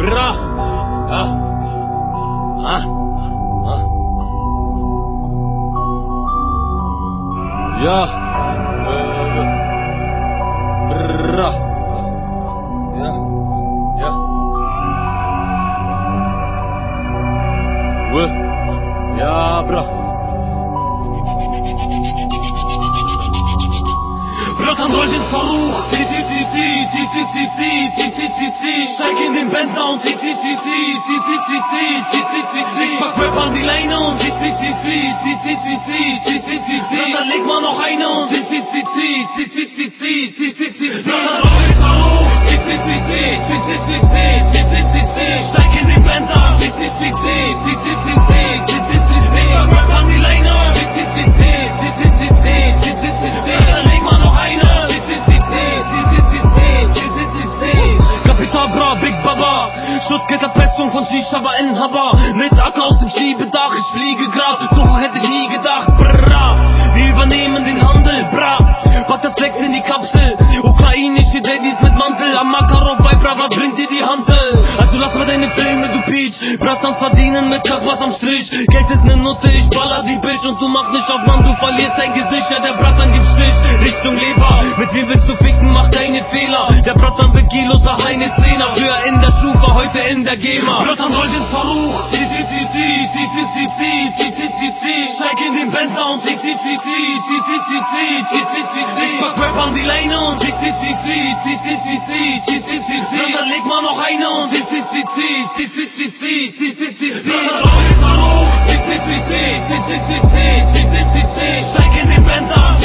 Брах! А? А? А? Я... Э, брах! Я... Я... Вы... Я брах! Братан, родин, хору! titi titi titi titi titi Steigin den Benzer und titi titi titi titi titi titi Ich pack Rap an die Leine und titi titi titi titi titi titi Na dann leg mal noch eine und titi titi titi titi titi titi Na dann roll ich auf titi titi titi titi titi titi Steigin den Benzer titi titi titi titi titi titi Ich pack Rap an die Leine und titi titi Baba Schutzgitterpressung von Shisha Inhaber Mit Acker aus dem Schiebedach Ich fliege grad, so hätte ich nie gedacht. Bra, wir übernehmen den Handel. Bra, pack das Flex in die Kapsel. Ukrainische Daddies mit Mantel. Am Makarov bei Brava bringt dir die Handel Also lass mal deine Filme, du Peach. Brassans verdienen mit was am Strich. Geld ist ne Nutte, ich baller die Bitch. Und du machst nicht auf Mann, du verlierst dein Gesicht. Ja, der Bratan gibt Stich Richtung Leber. Mit wem willst du ficken, mach deine Fehler. Der Brottern wird Kilo, sag eine Zehner. Früher in der Schufa, heute in der GEMA. Brottern rollt ins Faruch. Steig in den Benzer und Ich pack Rap an die Leine und Dann leg mal noch eine und Brottern rollt ins Faruch. Steig in den Benzer und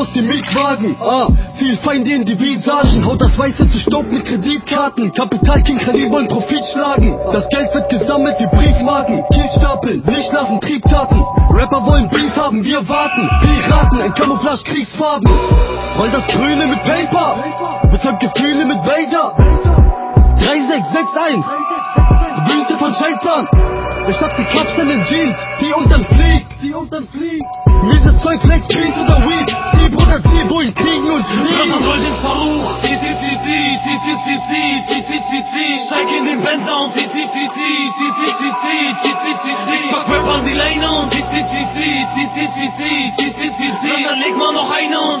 aus dem Mietwagen. Ah, zieh Feinde in die Visagen. Haut das Weiße zu Staub mit Kreditkarten. Kapital King Khalil wollen Profit schlagen. Das Geld wird gesammelt wie Briefmarken. Kiesstapel, nicht lassen, Triebtaten. Rapper wollen Beef haben, wir warten. Piraten in Camouflage, Kriegsfarben. Roll das Grüne mit Paper. Betäubt Gefühle mit Vader. 3661. Wüste von Scheitern. Ich hab die Kapsel in Jeans. Und dann flieg. Und dann flieg. Mieses Zeug, Flex, Beats oder Weed. Shaking and bent on Pak weer van die lijn on Letterlijk man nog een on